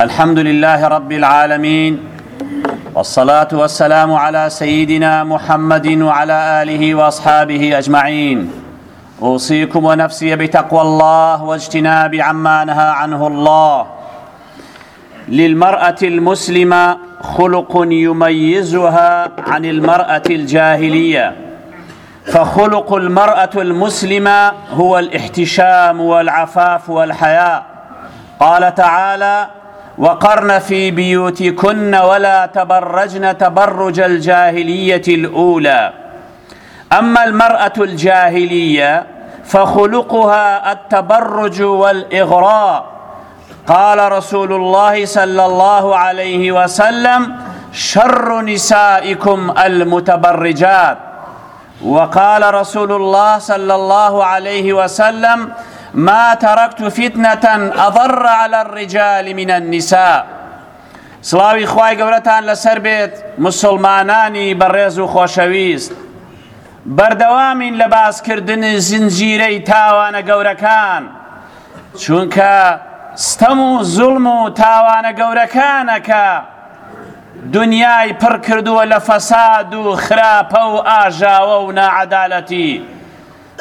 الحمد لله رب العالمين والصلاة والسلام على سيدنا محمد وعلى آله وأصحابه أجمعين أوصيكم ونفسي بتقوى الله واجتناب عما نهى عنه الله للمرأة المسلمة خلق يميزها عن المرأة الجاهلية فخلق المرأة المسلمة هو الاحتشام والعفاف والحياء قال تعالى وقرن في بيوتكن ولا تبرجن تبرج الجاهلية الأولى أما المرأة الجاهلية فخلقها التبرج والإغراء قال رسول الله صلی الله علیه وسلم شر نسائكم المتبرجات وقال رسول الله صلى الله عليه وسلم ما تركت فتنة أضر على الرجال من النساء سڵاوی خوای گەورەتان لەسەر بێت مسلمانانی بەڕێز و خۆشەویست بەردەوامین لە باسکردنی زنجیرەی تاوانە گەورەکان چونکە ستەم و زوڵم و تاوانە گەورەکانە کە دنیای پڕ کردووە لە فەساد و خراپە و ئاژاوە و ناعەدالەتی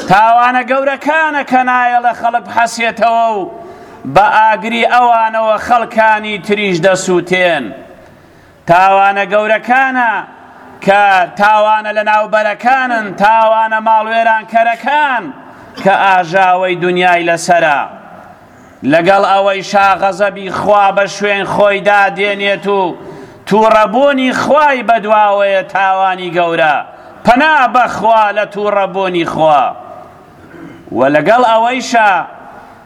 تاوانە گەورەکانە کە نایەڵە خەڵک بحەسێتەوە و بە ئاگری ئەوانەوە خەڵکانی تریش دەسووتێن تاوانە گەورەکانە کە تاوانە لەناوبەرەکانن، تاوانە ماڵوێرانکەرەکان کە ئاژاوەی دونیای لەسەرە. لەگەڵ ئەوەیشا غەزەبی خوا بە شوێن خۆیدا دێنێت و تووڕەبوونی خوای بەدواوەیە تاوانی گەورە، پەنا بەخوا لە تووڕەبوونی خوا. وە لەگەڵ ئەوەیشا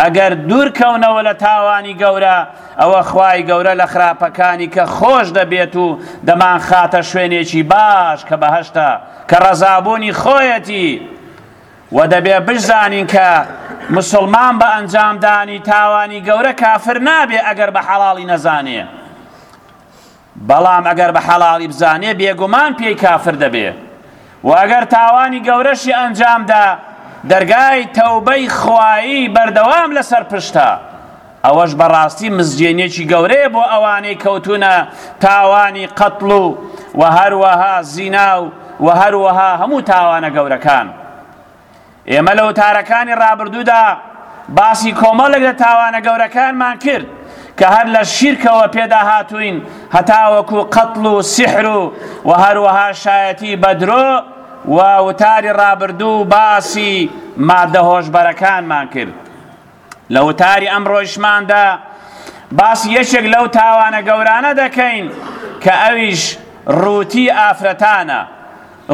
ئەگەر دوورکەونەوە لە تاوانی گەورە، ئەوە خوای گەورە لە خراپەکانی کە خۆش دەبێت و دەمانخاتە شوێنێکی باش کە بەهەشتە کە ڕەزابوونی خۆیەتی، وە دەبێ بشزانین کە مسوڵمان بە ئەنجامدانی تاوانی گەورە کافر نابێ ئەگەر بە حەڵاڵی نەزانێ. بەڵام ئەگەر بە حەڵاڵی بزانێ بێگومان پێی کافر دەبێ و ئەگەر تاوانی گەورەشی ئەنجامدا دەرگای تەوبەی خوایی بەردەوام لەسەر پشتە ئەوەش بەڕاستی مزگێنێکی گەورەیە بۆ ئەوانەی کەوتونە تاوانی قەتڵ و و هەروەها زینا و و هەروەها هەموو تاوانە گەورەکان ئێمە لە وتارەکانی ڕابردوودا باسی کۆمەڵێک لە تاوانە گەورەکانمان کرد کە هەر لە شیرکەوە پێدا هاتوین هەتاوەکو قەتڵ و سحر و و هەروەها شایەتی بەدرۆ و وتاری ڕابردوو باسی مادە هۆشبەرەکانمان کرد لە وتاری ئەمڕۆیشماندا باسی یەکێک لەو تاوانە گەورانە دەکەین کە ئەویش ڕووتی ئافرەتانە،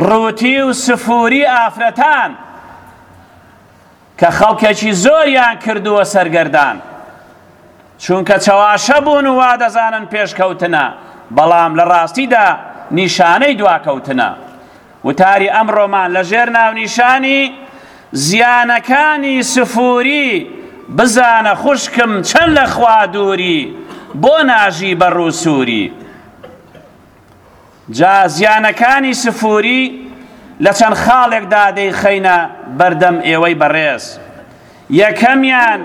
ڕووتی و سفووری ئافرەتان کە خەڵکێکی زۆریان کردووە سەرگەردان، چونکە چەواشە بوون و وا دەزانن پێشکەوتنە، بەڵام لە ڕاستیدا نیشانەی دواکەوتنە. وتاری ئەمڕۆمان لە ژێر ناونیشانی، زیانەکانی سفوری، بزانە خوشکم چەند لە خوا دووری، بۆ ناژی بە ڕوو سووری. جا زیانەکانی سفوری لە چەند خاڵێکدا دەیخەینە بەردەم ئێوەی بەڕێز. یەکەمیان،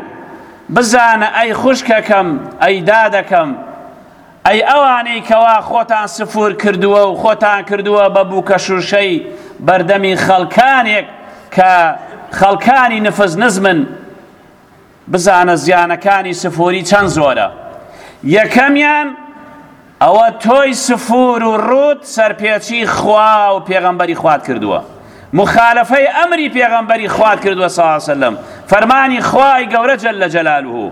بزانە ئەی خوشکەکەم، ئەی دادەکەم، ئەی ئەوانەی کەوا خۆتان سفور کردووە و خۆتان کردووە بە بووکە شوشەی بەردەمی خەڵکانێک کە خەڵکانی نفز نزمن بزانە زیانەکانی سفوری چەند زۆرە یەکەمیان ئەوە تۆی سفور و ڕوت سەرپێچی خوا و پێغەمبەری خوات کردووە مخالفەی ئەمری پێغەمبەری خوات کردووە ساسەلم فەرمانی خوای گەورە جل لە جەلالوه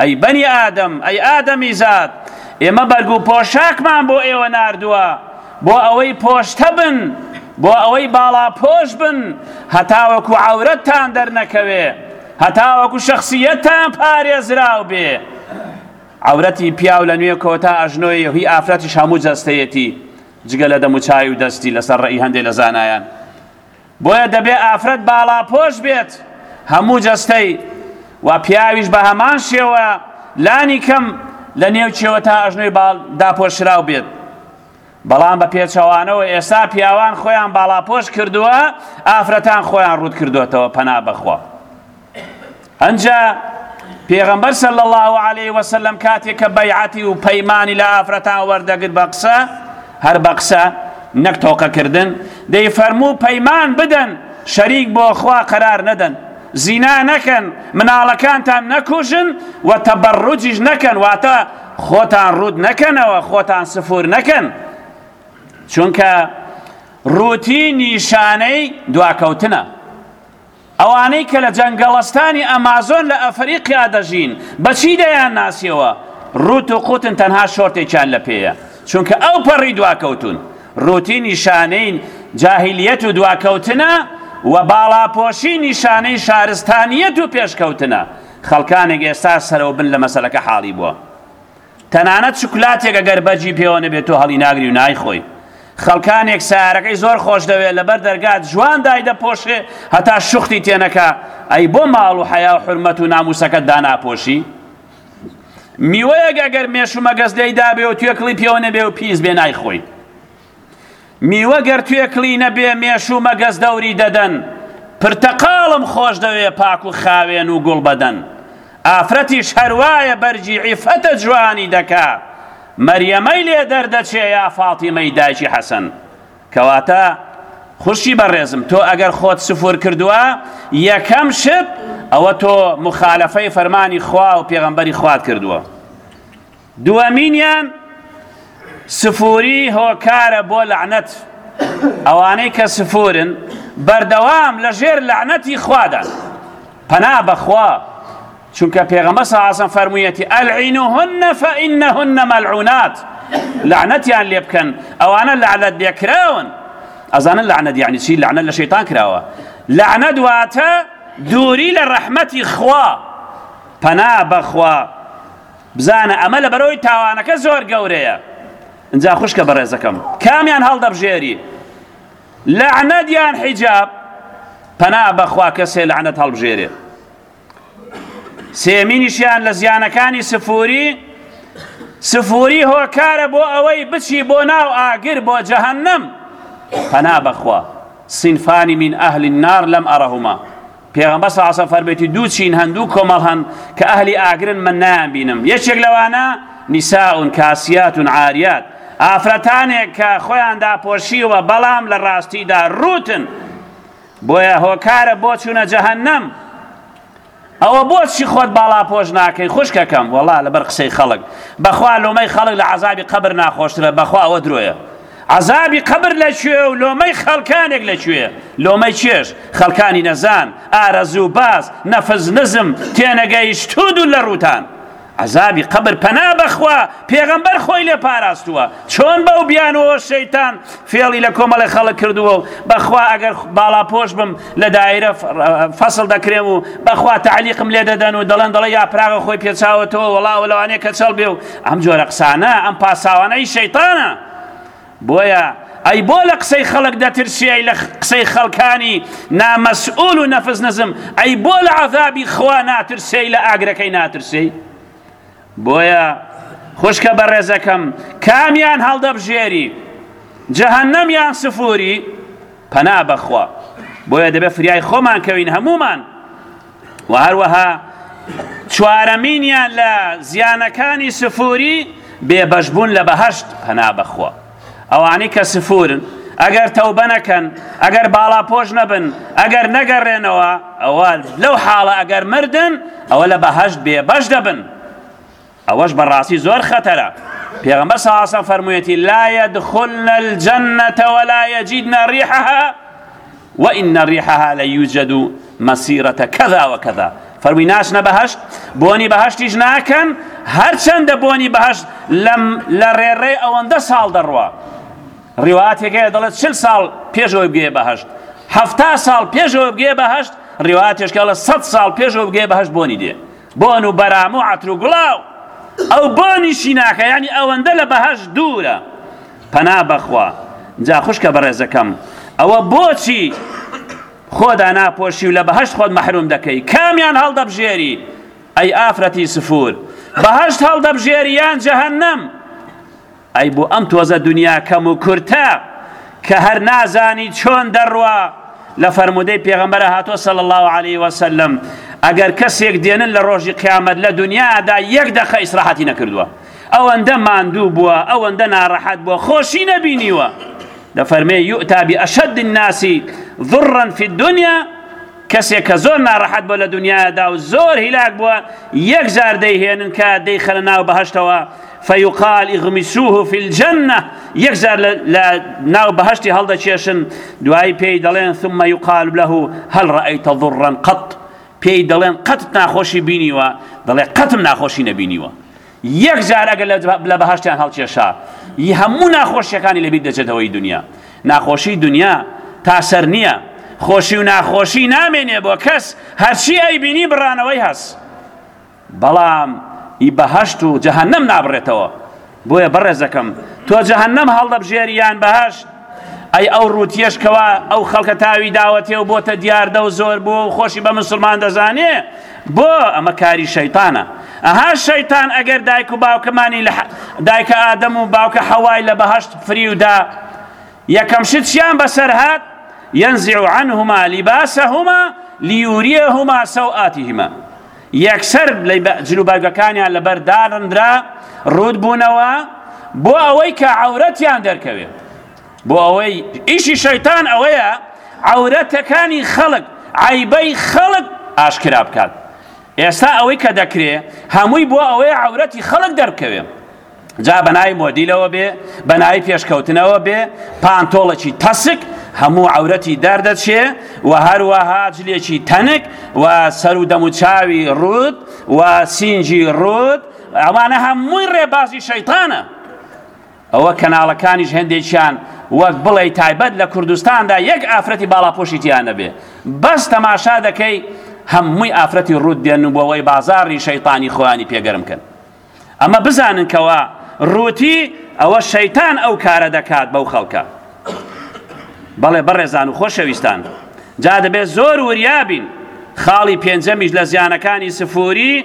ئەی بەنی ئادەم، ئەی ئادەمیزاد، ئێمە بەرگ و پۆشاکمان بۆ ئێوە ناردووە، بۆ ئەوەی پۆشتە بن، بۆ ئەوەی باڵاپۆش بن، هەتاوەکو عەورەتتان دەرنەکەوێ، هەتاوەکو شەخسییەتتان پارێزراو بێ. عەورەتی پیاو لە نوێ کۆتا ئەژنۆیە و هی ئافرەتیش هەموو جەستەیەتی، جگە لە دەموچاوی و دەستی، لەسەر ڕێی هەندێ لە زانایان. بۆیە دەبێت ئافرەت باڵاپۆش بێت هەموو جەستەی و پیاویش بە هەمان شێوە لانی کەم لە نێو چێوە تا ئەژنۆی باڵ داپۆشراو بێت بەڵام بە پێچەوانەوە ئێستا پیاوان خۆیان باڵاپۆش کردووە ئافرەتان خۆیان ڕوت کردوێتەوە پەنا بەخوا ئەنجا پێغەمبەر صلی الله علیه و سلم کاتێک کە بەیعەتی و پەیمانی لە ئافرەتان وەردەگر بە قسە هەر بە قسە نەک تۆقەکردن دەی فەرموو پەیمان بدەن شەریک بۆ خوا قەرار نەدەن زینا نەکەن مناڵەکانتان نەکوژن و تەبەڕوجیش نەکەن واتە خۆتان ڕوود نەکەنەوە خۆتان سفور نەکەن چونکە ڕووتی نیشانەی دواکەوتنە ئەوانەی کە لە جەنگەڵستانی ئەمازۆن لە ئەفەریقیا دەژین بە چی دەیان ناسیەوە؟ ڕووت و قووتن تەنها شۆرتێکیان لە پێیە چونکە ئەو پەڕی دواکەوتوون. ڕووتی نیشانەی جاهیلیەت و دواکەوتنە و باڵاپۆشی نیشانەی شارستانیەت و پێشکەوتنە. خەڵکانێک ئێستا سەرەوبن لە مەسەلەکە حاڵی بووە. تەنانەت شوکلاتێک ئەگەر بەرگی پێوە نەبێت تۆ هەڵیناگری و نایخۆی خەڵکانێک سارەکەی زۆر خۆش دەوێت لەبەر دەرگات جوان دایدەپۆشێ هەتا شوختی تێنەکا ئەی بۆ ماڵ و حەیا و حرمەت و ناموسەکەت داناپۆشی میوەیەک ئەگەر مێش و مەگەز لێی دابێ و توێکڵی پێوە نەبێ و پیس بێ نایخۆی میوە گەر توێکڵی نەبێ مێش و مەگەز دەوری دەدەن پرتەقاڵم خۆش دەوێ پاک و خاوێن و گوڵ بەدەن ئافرەتیش هەروایە بەرگی عیفەتە جوانی دەکا مەریەمەی لێ دەردەچێ یا فاتیمەی دایکی حەسەن کەواتە خوشی بەڕێزم تۆ ئەگەر خۆت سفور کردووە یەکەم شت ئەوە تۆ مخالفەی فەرمانی خوا و پێغەمبەری خوات کردووە دووەمینیان سفوری هۆکارە بۆ لەعنەت ئەوانەی کە سفورن بەردەوام لە ژێر لەعنەتی خوادان پەنا بەخوا چونکە پێغەمبەر صلی الله علیه و فەرموویەتی العنهن فانهن ملعونات لعنتیان لێ بکەن ئەوانە لعنت لێ کراون ئەزانن لعنت یعنی چی لعنت لە شەیطان کراوە لعنت واتە دووری لە ڕەحمەتی خوا پەنا بەخوا بزانە ئەمە لەبەرئەوەی تاوانەکە زۆر گەورەیە ئینجا خوشکە بەڕێزەکەم کامیان هەڵدەبژێری لەعنەت یان حیجاب پەنا بەخوا کەسێ لەعنەت هەڵبژێرێ سێمینیشیان لە زیانەکانی سفوری سفوری هۆکارە بۆ ئەوەی بچی بۆ ناو ئاگر بۆ جەهەنم پەنا بەخوا سینفانی من ئەهلی النار لەم ئەڕەهما پێغەمبەر صلی الله فەرمێتی دوو چین هەن دوو کۆمەڵ هەن کە ئەهلی ئاگرن من نایان بینم یەکێک لەوانە نساء کاسیات عاریات ئافرەتانێک کە خۆیان داپۆشیوە بەڵام لە ڕاستیدا ڕوتن بۆیە هۆکارە بۆ چوونە جەهەنەم ئەوە بۆچی خۆت باڵا پۆش ناکەی خوشکەکەم وەڵا لەبەر قسەی خەڵک بەخوا لۆمەی خەڵک لە عذابی قەبر ناخۆشترە بەخوا ئەوە درۆیە عەزابی قەبر لە کوێ و لۆمەی خەڵکانێک لە کوێ؟ لۆمەی کێش؟ خەڵکانی نەزان، ئارەزوو باز، نەفس نزم، تێنەگەیشتوو دوور لە ڕووتان. عەزابی قەبر پەنا بەخوا، پێغەمبەر خۆی لێ پاراستووە. چۆن بەو بیانووەوە شەیتان فێڵی لە کۆمەڵێ خەڵک کردووە و بەخوا ئەگەر باڵاپۆش بم لە دایرە فەسڵ دەکرێم و بەخوا تەعلیقم لێ دەدەن و دەڵێن دەڵێ یاپراغە خۆی پێچاوەتەوە وەڵا و لەوانەیە کەچەڵ بێ و ئەم جۆرە قسانە ئەم پاساوانە هی شەیتانە بۆیە ئەی بۆ لە قسەی خەڵک دەترسی ئەی لە قسەی خەڵکانی نامەسئول و نەفس نزم ئەی بۆ لە عذابی خوا ناترسێی لە ئاگرەکەی ناترسێی بۆیە خوشکە بەڕێزەکەم کامیان هەڵدەبژێری جەهەنەم یان سفوری پەنا بەخوا بۆیە دەبێت فریای خۆمان کەوین هەمومان و هەروەها چوارەمینیان لە زیانەکانی سفوری بێبەشبوون لە بەهەشت پەنا بەخوا ئەوانی کە سفورن ئەگەر تەوبە نەکەن ئەگەر باڵا پۆش نەبن ئەگەر نەگەڕێنەوە ئەوە لەو حاڵە ئەگەر مردن ئەوە لە بەهەشت بێبەش دەبن ئەوەش بەڕاستی زۆر خەتەرە پێغەمبەر صلی الله علیه و سلم فەرموویەتی لا يدخلن الجنة ولا يجدن ريحها وإن ريحها ليوجد مسيرة كذا وكذا فەرمی ناشنە بەهشت بۆنی بەهشتیش ناکەن هەرچەندە بۆنی بەهشت لەم لە ڕێڕێ ئەوەندە ساڵ دەڕوا ڕیواتێکەیە دەڵێت چل ساڵ پێشەوەی بگەیە بەهشت هەفتا ساڵ پێشەوە بگەیە بەهشت ڕیواتێشکەڵە سە ساڵ پێشەوە بگەیە بەهشت بۆنی دێ بۆن و بەرام و عەتر و گڵاو. ئەو بۆنیشی ناکا یانی ئەوەندە لە بەهەشت دوورە. پەنا بەخوا. جا خوشکە بەڕێزەکەم ئەوە بۆچی خۆ داناپۆشی و لە بەهەشت خۆت مەحروم دەکەی؟ کامیان هەڵدەبژێری؟ ئەی ئافرەتی سفور بەهەشت هەڵدەبژێری یان جەهەنەم؟ ئەی بۆ ئەم تۆزە دنیا کەم و کورتە کە هەر نازانی چۆن دەڕوا لە فەرمودەی پێغەمبەر هاتووە صلی الله علیه وسلم ئەگەر کەسێک دێنن لە ڕۆژی قیامەت لە دنیادا یەک دەقە ئیسراحەتی نەکردووە ئەوەندە ماندوو بووە ئەوەندە ناڕەحەت بووە خۆشی نەبینیوە دەفەرمێ یؤتا بئەشد الناس ضرا فی الدنیا کەسێک کە زۆر ناڕەحەت بووە لە دنیادا و زۆر هیلاک بووە یەک جار دەیهێنن کە دەیخەنە ناو بەهشتەوە فیقال اغمسوه فی الجنە یەک جار لە ناو بەهشتی هەڵدەکێشن دوایی پێی دەڵێن ثم یقال له هل رأیت ضرا قط پێی دەڵێن قەتت ناخۆشی بینیوە دەڵێ قەتم ناخۆشی نەبینیوە یەک جار ئەگەر لە بەهەشتیان هەڵکێشا ی هەموو ناخۆشیەکانی لەبیر دەچێتەوەی دنیا ناخۆشی دنیا تا سەر نییە خۆشی و ناخۆشی نامێنێ بۆ کەس هەرچی ئەی بینی بڕانەوەی هەس بەڵام ئی بەهەشت و جەهەنەم نابڕێتەوە بۆیە بەڕێزەکەم تۆ جەهەنەم هەڵدەبژێری یان بەهەشت ئەی ئەو ڕوتیەش کەوا ئەو خەڵکە تاوی داوەتێ و بۆتە دیاردە و زۆر بوو و خۆشی بە مسلمان دەزانێ بۆ ئەمە کاری شەیتانە ئەها شەیتان ئەگەر دایک و باوکەمانی لە دایکە ئادەم و باوکە حەوای لە بەهشت فریودا یەکەم شت چیان بەسەر هات ينزع عنهما لباسهما ليوريهما سوآتهما یەکسەر جلوبەرگەکانیان لەبەر داڕندرا ڕوود بوونەوە بۆ ئەوەی کە عورەتیان دەرکەوێت بۆ ئەوەی ئیشی شەیتان ئەوەیە عورەتەکانی خەڵک عیبەی خەڵک ئاشکرا بکات ئێستا ئەوەی کە دەکرێ هەمووی بۆ ئەوەیە عورەتی خەڵک دەرکەوێ جا بەنای مۆدیلەوە بێ بەنای پێشکەوتنەوە بێ پانتۆڵەکی تەسک هەموو عورەتی دەردەچێ و هەروەها جلێکی تەنک و سەر و دەموچاوی ڕوت و سینجی ڕوت ئەوانە هەمووی ڕێبازی شەیتانە ئەوە کەناڵەکانیش هەندێکیان وەک بڵێی تایبەت لە کوردستاندا یەک ئافرەتی باڵاپۆشی تیا نەبێ بەس تەماشا دەکەی هەمووی ئافرەتی ڕوود دێن و بۆەوەی بازاڕی شەیتانی خۆیانی پێگەرم کەن ئەمە بزانن کەوە ڕووتی ئەوە شەیتان ئەو کارە دەکات بەو خەڵکە بەڵێ بەڕێزان و خۆشەویستان جا دەبێت زۆر وریابین خاڵی پێنجەمیش لە زیانەکانی سفوری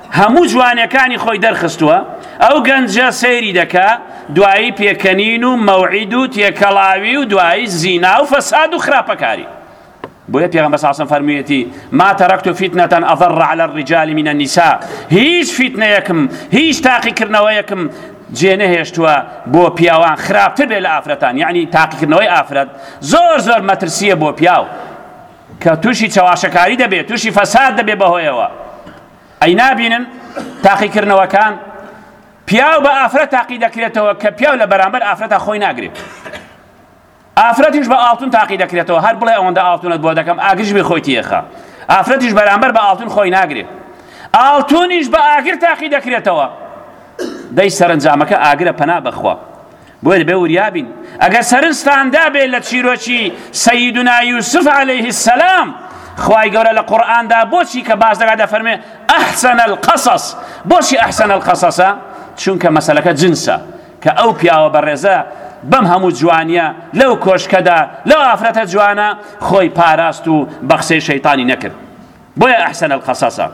هەموو جوانەکانی خۆی دەرخستووە ئەو گەنجە سەیری دەکا دوایی پێکەنین و مەوعید و تێکەڵاوی و دوایی زینا و فەساد و خراپەکاری بۆیە پێغەمبەر صلی الله فەرموویەتی ما تركت فتنة أضر على الرجال من النساء هیچ فتنەیەکم هیچ تاقیکردنەوەیەکم جێ نەهێشتووە بۆ پیاوان خراپتر بێ لە ئافرەتان یعنی تاقیکردنەوەی ئافرەت زۆر زۆر مەترسیە بۆ پیاو کە تووشی چەواشەکاری دەبێت تووشی فەساد دەبێت بەهۆیەوە ئەی نابینن تاقیکردنەوەکان پیاو بە ئافرە تاقی دەکرێتەوە کە پیاو لە بەرامبەر ئافرەتە خۆی ناگرێت ئافرەتیش بە ئاڵتون تاقی دەکرێتەوە هەر بڵێ ئەوەندە ئاڵتونت بۆ دەکەم ئاگرش بێ خۆی تێخە ئافرەتیش بەرامبەر بە ئاڵتون خۆی ناگرێت ئاڵتونیش بە ئاگر تاقی دەکرێتەوە دەی سەرنجامەکە ئاگرە پەنا بەخوا بۆیە دەبێ وریا بین ئەگەر سەرنجتان دابێ لە چیرۆکی سەیدنا یوسف عەلەیه السلام خوای گەورە لە قورئاندا بۆچی کە باس دەکات دەفەرمێ ئەحسن القصص بۆچی ئەحسن القصصە چونکە مەسەلەکە جنسە کە ئەو پیاوە بەڕێزە بەم هەموو جوانیە لەو کۆشکەدا لەو ئافرەتە جوانە خۆی پاراست و بەقسەی شەیتانی نەکرد بۆیە ئەحسن القصصە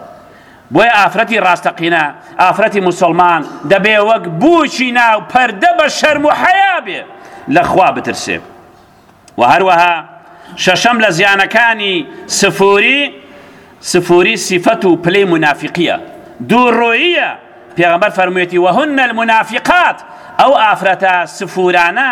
بۆیە ئافرەتی ڕاستەقینە ئافرەتی مسلمان دەبێ وەک بووکی ناو پەردە بە شەرم و حەیا بێ لەخوا بترسێ و هەروەها شەشەم لە زیانەکانی سفوری سفوری سیفەت و پلەی منافقیە دوو ڕۆیە پێغەمبەر فەرموویەتی وهن المنافقات ئەو ئافرەتە سفورانە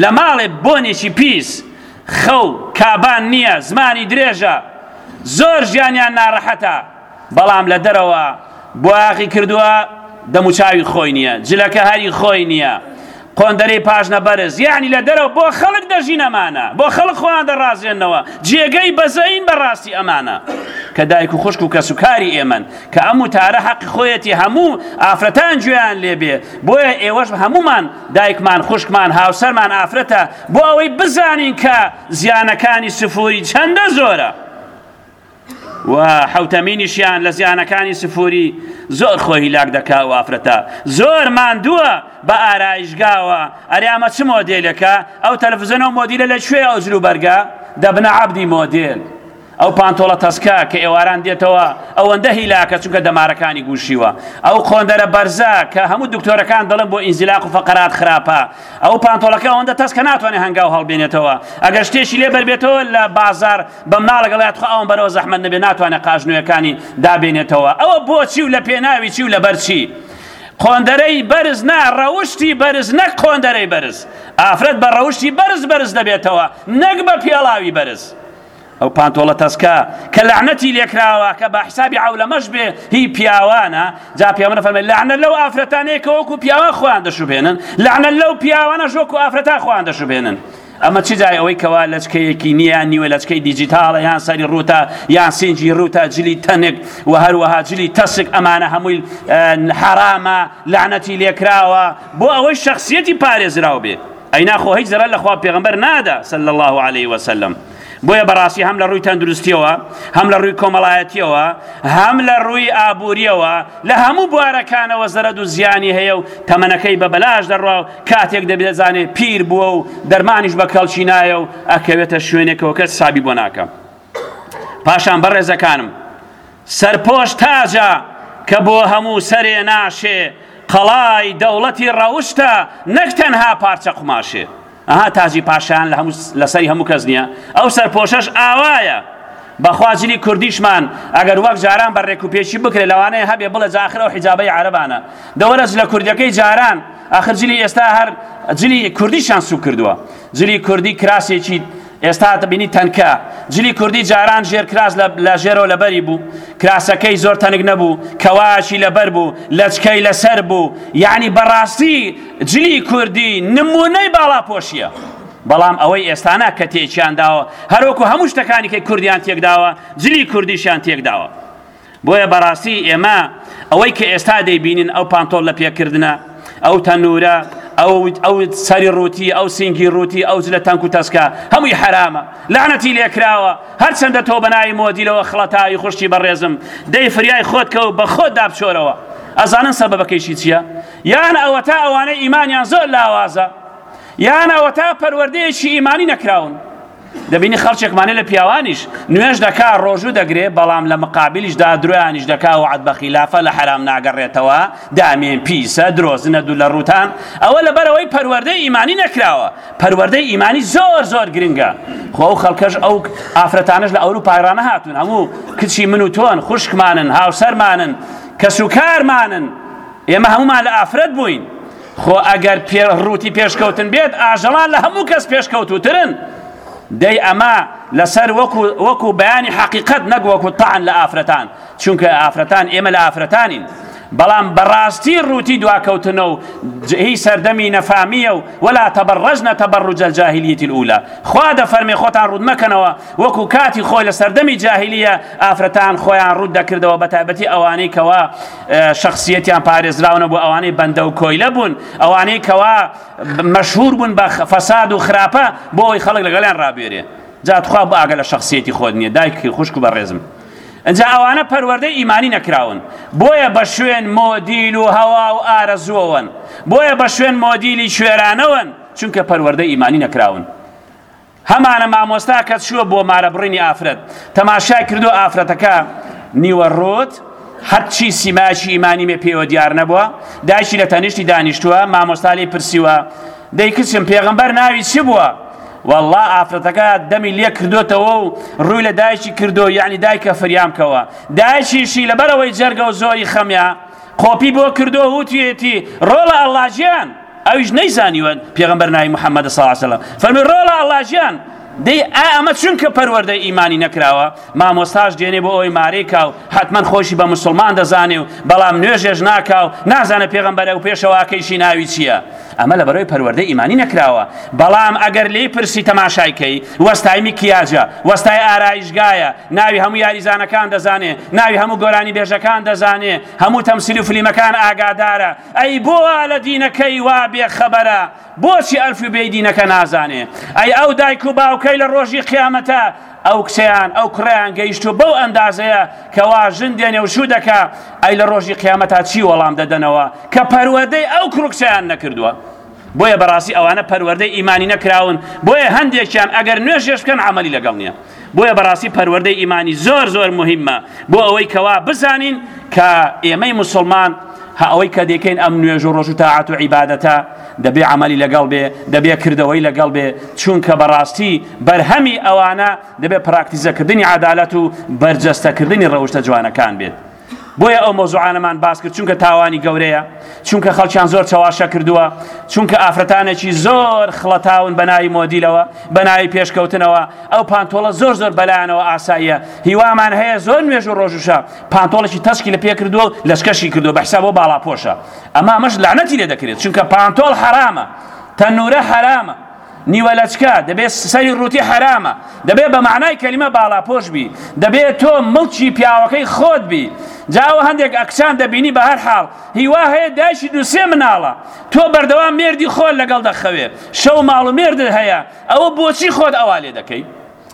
لە ماڵێ بۆنێکی پیس خەو کابان نییە زمانی درێژە زۆر ژیانیان ناڕەحەتە بەڵام لە دەرەوە بۆیاقی کردووە دەموچاوی خۆی نییە جلەکە هەری خۆی نییە قۆندەرەی پاژنە بەرز یعنی لە دەرەوە بۆ خەڵک دەژین ئەمانە بۆ خەڵک خۆیان دەڕازێنەوە جێگەی بەزەین بەڕاستی ئەمانە کە دایک و خوشک و کەس و کاری ئێمەن کە ئەم وتارە حەقی خۆیەتی هەموو ئافرەتان گوێیان لێبێ بۆیە ئێوەش هەمومان دایکمان، خوشکمان، هاوسەرمان ئافرەتە بۆ ئەوەی بزانین کە زیانەکانی سفوری چەندە زۆرە و حوتەمینیشیان لە زیانەکانی سفوری زۆر خۆ هیلاک دەکا و ئافرەتە زۆر ماندووە بە ئارایشگاوە ئەرێ ئەمە چ مۆدێلەکە ئەو تەلەفزیۆنە و مۆدیلە لە کوێ ئەو جلوبەرگە دەبنە عەبدی مۆدێل ئەو پانتۆڵە تەسکە کە ئێواران دێتەوە ئەوەندە هیلاکە چونکە دەمارەکانی گوشیوە ئەو قۆندەرە بەرزە کە هەموو دکتۆرەکان دەڵێن بۆ ئینزیلاق و فەقەرات خراپە ئەو پانتۆڵەکە ئەوەندە تەسکە ناتوانێت هەنگاو هەڵبێنێتەوە ئەگەر شتێکی لێ بەربێتەوە لە بازار بە مناڵەگەڵات خۆ ئەوم بەرەوە زەحمەت نەبێت ناتوانێت قاژنوێەکانی دابێنێتەوە ئەوە بۆچی و لە پێناوی چی و لەبەرچی قۆندەرەی بەرز نا ڕەوشتی بەرز نەک قۆندەرەی بەرز ئافرەت بە ڕەوشتی بەرز بەرز دەبێتەوە نەک بە پێڵاوی بەرز. ئەو پانتۆڵە تەسکە کە لەعنەتی لێکراوە کە بە حسابی عولەمەش بێ هی پیاوانە جا پیامەر فەرمێ لەعنە لەو ئافرەتانەیە کە وەکو پیاوان خۆیان دەشوبێنن لەعنە لەو پیاوانەش وەکو ئافرەتان خۆیان دەشوبێنن ئەمە چی جای ئەوەی کەوا لەچکەیەکی نییە نیوە لەچکەی دیجیتاڵە یان سەری ڕووتە یان سنجی ڕووتە جلی تەنێک و هەروەها جلی تەسک ئەمانە هەمووی حرامە لەعنەتی لێکراوە بۆ ئەوەی شخصیەتی پارێزراو بێ ئەینا خۆ هیچ زەرەر لە خوا پێغەمبەر نادا صلی الله علیه و سلم بۆیە بەڕاستی هەم لە ڕووی تەندروستیەوە هەم لە ڕووی کۆمەڵایەتیەوە هەم لە ڕووی ئابووریەوە لە هەموو بوارەکانەوە زەرەد و زیانی هەیە و تەمەنەکەی بە بەلاش دەڕوا و کاتێک دەبێزانێ پیر بووە و دەرمانیش بە کەڵکی نایە و ئەکەوێتە شوێنێکەوە کەس سابی بۆ ناکە پاشان بەڕێزەکانم سەرپۆش تاجە کە بۆ هەموو سەرێ ناشێ قەڵای دەوڵەتی ڕەوشتە نەک تەنها پارچە قوماشێ ئەها تاجی پاشان لە هەموو لەسەری هەموو کەس نییە ئەو سەرپۆشەش ئاوایە بەخواجلی کوردیشمان ئەگەر وەک جاران بە ڕێکوپێکی بکرێت لەوانەیە هەبێ بڵێ جاخرە و حیجابەی عربانە دەوەرەج لە کوردەکەی جاران ئاخر جلی ئێستا هەر جلی کوردیشان سوک کردووە جلی کوردی کراسێکی ئێستا دەبینی تەنکە جلی کوردی جاران ژێر کراس لە ژێرەوە لەبەری بوو کراسەکەی زۆر تەنگ نەبوو کەواشی لەبەر بوو لەچکەی لەسەر بوو یعنی بەڕاستی جلی کوردی نمونەی باڵا پۆشیە بەڵام ئەوەی ئێستانا کە تێکیان داوە هەروەکو هەموو شتەکانیکەی کوردیان تێکداوە جلی کوردیشیان تێکداوە بۆیە بەڕاستی ئێمە ئەوەی کە ئێستا دەیبینین ئەو پانتۆڵ لە پێکردنە ئەو تەنورە ئەو ئەو سەری ڕووتی ئەو سینگی ڕووتی ئەو لە تەنک و تەسکە هەمووی حرامە لەعنەتی لێکراوە هەرچەندە تۆ بەناوی مۆدیلەوە خڵەتاوی خوشتی بەڕێزم دەی فریای خۆت کە و بە خۆت دابچۆرەوە ئەزانن سەبەبەکەیشی چییە یان ئەوە تا ئەوانەی ئیمانیان زۆر لاوازە یان ئەوە تا پەروەردەیەکی ئیمانی نەکراون دەبینی خەڵچێکمانێ لە پیاوانیش نوێش دەکا ڕۆژوو دەگرێ بەڵام لە مقابلیشدا درۆیانیش دەکا و عەد بە خیلافە لە حرام ناگەڕێتەوە دامێن پیسە درۆزنە دوو لە ڕووتان ئەوە لەبەرەوەی پەروەردەی ئیمانی نەکراوە پەروەردەی ئیمانی زۆر زۆر گرنگە خۆ ئەو خەڵکەش ئەو ئافرەتانش لە ئەوروپای ڕانە هاتوون هەموو کچی من و تۆن خوشکمانن هاوسەرمانن کەسوکارمانن ئێمە هەمومان لە ئافرەت بووین خۆ ئەگەر پێ ڕووتی پێشکەوتن بێت ئاژەڵان لە هەموو کەس پێشکەوتوترن دەی ئەمە لەسەر وەکو وەکو بەیانی حەقیقت نەک وەکو تاعن لە ئافرەتان چونکە ئافرەتان ئێمە لە ئافرەتانین بەڵام بەڕاستی ڕووتی دواکەوتنە و هی سەردەمی نەفامیە و وەلا تەبڕژنە تەبڕجەل جاهلیتی ئولا خوا دەفەرمێ خۆتان ڕوود مەکەنەوە وەکو کاتی خۆی لە سەردەمی جاهلیە ئافرەتان خۆیان ڕوود دەکردەوە بە تایبەتی ئەوانەی کەوا شەخسیەتیان پارێزراونەبوو ئەوانەی بەندە و کۆیلە بوون ئەوانەی کەوا مەشهور بوون بە فەساد و خراپە بۆ ئەوی خەڵک لەگەڵیان ڕابێرێ جاتخوا بە ئاگە لە شخصیەتی خۆت نییە دایکی خوشک و بەڕێزم ئەجا ئەوانە پەروەردەی ئیمانی نەکراون بۆیە بە شوێن مۆدیل و هەوا و ئارەزووەوەن بۆیە بە شوێن مۆدیلی شوێرانەوەن چونکە پەروەردە ئیمانی نەکراون هەمانە مامۆستا کە چووە بۆ مارە بڕینی ئافرەت تەماشای کردو ئافرەتەکە نیوە ڕۆت هەرچی سیماشی ئیمانی مێ پێوە دیار نەبووە دایشی لە تەنیشتی دانیشتووە مامۆستا لێی پرسیوە دەی کچم پێغمبەر ناوی چی بووە والله ئافرەتەکە دەمی لێ کردوتەوە و ڕووی لە دایکی کردو یعنی دایکە فریامکەوە دایکیشی لەبەرەوەی جەرگە و زۆری خەمیا قۆپی بۆ کردو وتیەتی ڕۆڵە ئەڵاجیان ئەویش نەیزانیوە پێغەمبەر ناوی محەممەدە سڵ سەلم فەرمی ڕۆڵە ئەڵاژیان دەی ئا ئەمە چونکە پەروەردەی ئیمانی نەکراوە مامۆستاش دێنێ بۆ ئەوی مارێکا و حتمما خۆشی بە مسلمان دەزانێ و بەڵام نوێژێش ناکا و نازانە پێغەمبەرە و پێشەواکەیشی ناوی چییە ئەمە لە بەرەوەی پەروەردەی ئیمانی نەکراوە بەڵام ئەگەر لی پرسی تەماشایکەی وەستای میکیاجە وەستای ئارایشگایە ناوی هەموو یاریزانەکان دەزانێ ناوی هەموو گۆرانی بێژەکان دەزانێ هەموو تەمسیل و فلیمەکان ئاگادارە ئەی بۆ وا لە دینەکەی وا بێ خەبەرە بۆچی ئەلفوبێی دینەکە نازانێ ئەی ئەو دایک و باوکەی لە ڕۆژی قیامەتە ئەو کچیان ئەو کوڕیان گەیشت و بەو ئەندازەیە کەوا ژن دێنێ و شوو دەکا ئەی لە ڕۆژی قیامەتا چی وەڵام دەدەنەوە کە پەروەردەی ئەو کوڕکچیان نەکردووە بۆیە بەڕاستی ئەوانە پەروەردەی ئیمانی نەکراون بۆیە هەندێکیان ئەگەر نوێژێش بکەن عملی لەگەڵ نییە بۆیە بەڕاستی پەروەردەی ئیمانی زۆر زۆر مهمە بۆ ئەوەی کەوا بزانین کە ئێمەی مسلمان ها ئەوەی کە دەکەین ئەم نوێژ و ڕۆژ و تاعات و عیباەتە دەبێ عملی لەگەڵ بێ دەبێ کردەوەی لەگەڵ بێ چونکە بەڕاستی بەرهەمی ئەوانە دەبێ پراکتیزەکردنی عدالەت و بەرجەستەکردنی ڕەوشتە جوانەکان بێت بۆیە ئەو مۆزوعانەمان باس کرد چونکە تاوانی گەورەیە چونکە خەڵکیان زۆر چەواشە کردووە چونکە ئافرەتانێکی زۆر خڵەتاون بە ناوی مۆدیلەوە بە ناوی پێشکەوتنەوە ئەو پانتۆڵە زۆر زۆر بەلایەنەوە ئاساییە هیوامان هەیە زۆر نوێژ و ڕۆژوشە پانتۆڵێکی تەسکی لە پێ کردووە و لەشکەشی کردو بەحسا بۆ باڵاپۆشە ئەمە ئەمەش لەعنەتی لێ دەکرێت چونکە پانتۆڵ حرامە تەنورە حرامە نیوەلەچکە دەبێت سەری ڕووتی حرامە دەبێت بە معنای کەلیمە باڵا پۆش بی دەبێت تۆ مڵکی پیاوەکەی خۆت بی جاوە هەندێک ئەکچان دەبینی بە هەر حاڵ هیوا هەیە دایشی دووسێ مناڵە تۆ بەردەوام مێردی خۆل لەگەڵ دەخەوێ شەو ماڵ و مێردت هەیە ئەوە بۆچی خۆت ئەوا لێ دەکەی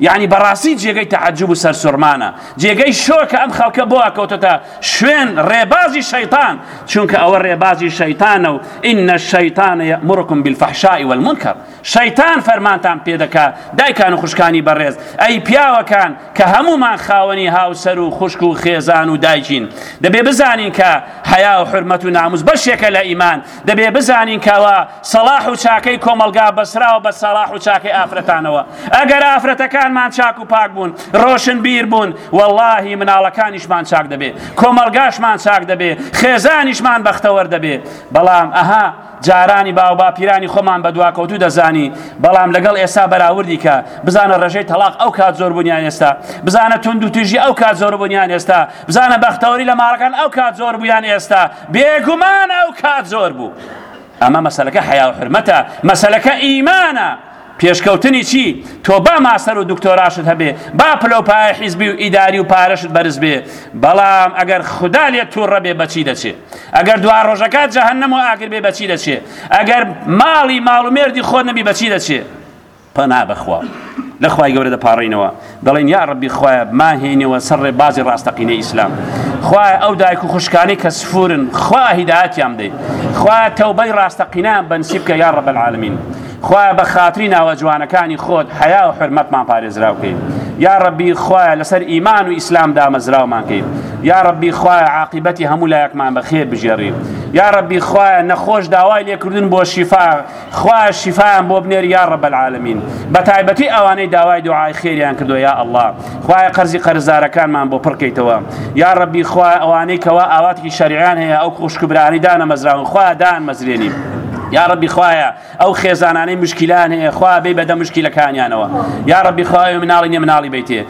یەعنی بەڕاستی جێگەی تەعەجوب و سەرسوڕمانە جێگەی شۆکە ئەم خەڵکە بۆ کەوتۆتە شوێن ڕێبازی شەیتان چونکە ئەوە ڕێبازی شەیتانە و ئینە شەیتانە یەمرکم بالفحشاء والمنکر شەیتان فەرمانتان پێدەکا دایکان و خوشکانی بەڕێز ئەی پیاوەکان کە هەمومان خاوەنی هاوسەر و خوشک و خێزان و دایکین دەبێ بزانین کە حیا و حرمەت و ناموس بەشێکە لە ئیمان دەبێ بزانین کەوا سەڵاح و چاکەی کۆمەڵگا بەسراوە بە سەڵاح و چاکەی ئافرەتانەوە ئەگەر ئافرەتەکانمان چاک و پاک بوون ڕۆشن بیر بوون وەڵاهی مناڵەکانیشمان چاک دەبێ کۆمەڵگاشمان چاک دەبێ خێزانیشمان بەختەوەر دەبێ بەڵام ئەها جارانی باو باپیرانی خۆمان بە دواکەوتو دەزانی بەڵام لەگەڵ ئێستا بەراوردی کە بزانە ڕژەی تەلاق ئەو کات زۆر بوونیان ئێستا بزانە تونند و توژی ئەو کات زۆر بوونیان ئێستا بزانە بەختەوەری لە ماڵەکان ئەو کات زۆر بوویان ئێستا بێگومان ئەو کات زۆر بوو. ئەمە مەسەلەکە حیا و حرمەتە مەسەلەکە ئیمانە پێشکەوتنی چی تۆ با ماسەر و دکتۆراشت هەبێ با پلەپایە حیزبی و ئیداری و پارەشت بەرز بێ بەڵام ئەگەر خوددا لێت تو ڕەبێ بەچی دەچێ ئەگەر دوا ڕۆژەکات جەهنم و ئاگر بێ بەچی دەچێ ئەگەر ماڵی ماڵومێردی خۆ نەبی بەچی دەچێ پەنا بەخوا لە خوای گەورە دەپاڕێینەوە دەڵێن یا ڕەبی خوایە بمانهێنەوە سەر ڕێبازی ڕاستەقینەی ئیسلام خوایە ئەو دایک و خوشکانی کە سفورن خوا هیداەتیان بدەیت خوا تەوبەی ڕاستەقینان بەنسیب کە یا ڕەبەل عالمین خوایە بە خاتری ناوە جوانەکانی خۆت حیا و حرمەتمان پارێزراو بکەین یا ڕەبی خوایە لەسەر ئیمان و ئیسلام دامەزراومان کەین یا ڕەبی خوایە عاقبەتی هەموو لایەکمان بە خێر بژێڕین یا ڕەبی خوایە نەخۆش داوای لێکردن بۆ شیفا خوا شیفایان بۆ بنێر یا رب العالمین بە تایبەتی ئەوانەی داوای دوعای خێریان کردو یا ئەڵڵا خوای قەرزی قەرزارەکانمان بۆ پڕکەیتەوە یا ربی خوا ئەوانەی کەوا ئاواتکی شەریان هەیە ئەو خوشکبرانی دانەمەزراون خوا دان مەزرێنی یا ربی خوایە ئەو خێزانانەی مشکیلان هەیە خوا بێ بەدە مشکیلەکانیانەوە یا ربی خوایە مناڵی نیە مناڵی بیتێ